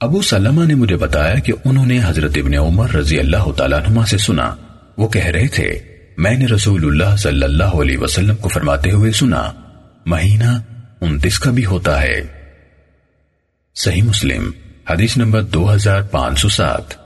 ابو سلمہ نے مجھے بتایا کہ انہوں نے حضرت ابن عمر رضی اللہ تعالیٰ عنہ سے سنا۔ وہ کہہ رہے تھے، میں نے رسول اللہ صلی اللہ علیہ وسلم کو فرماتے ہوئے سنا، مہینہ انتیس کا بھی ہوتا ہے۔ صحیح مسلم، حدیث نمبر دو ہزار پانچ سو سات۔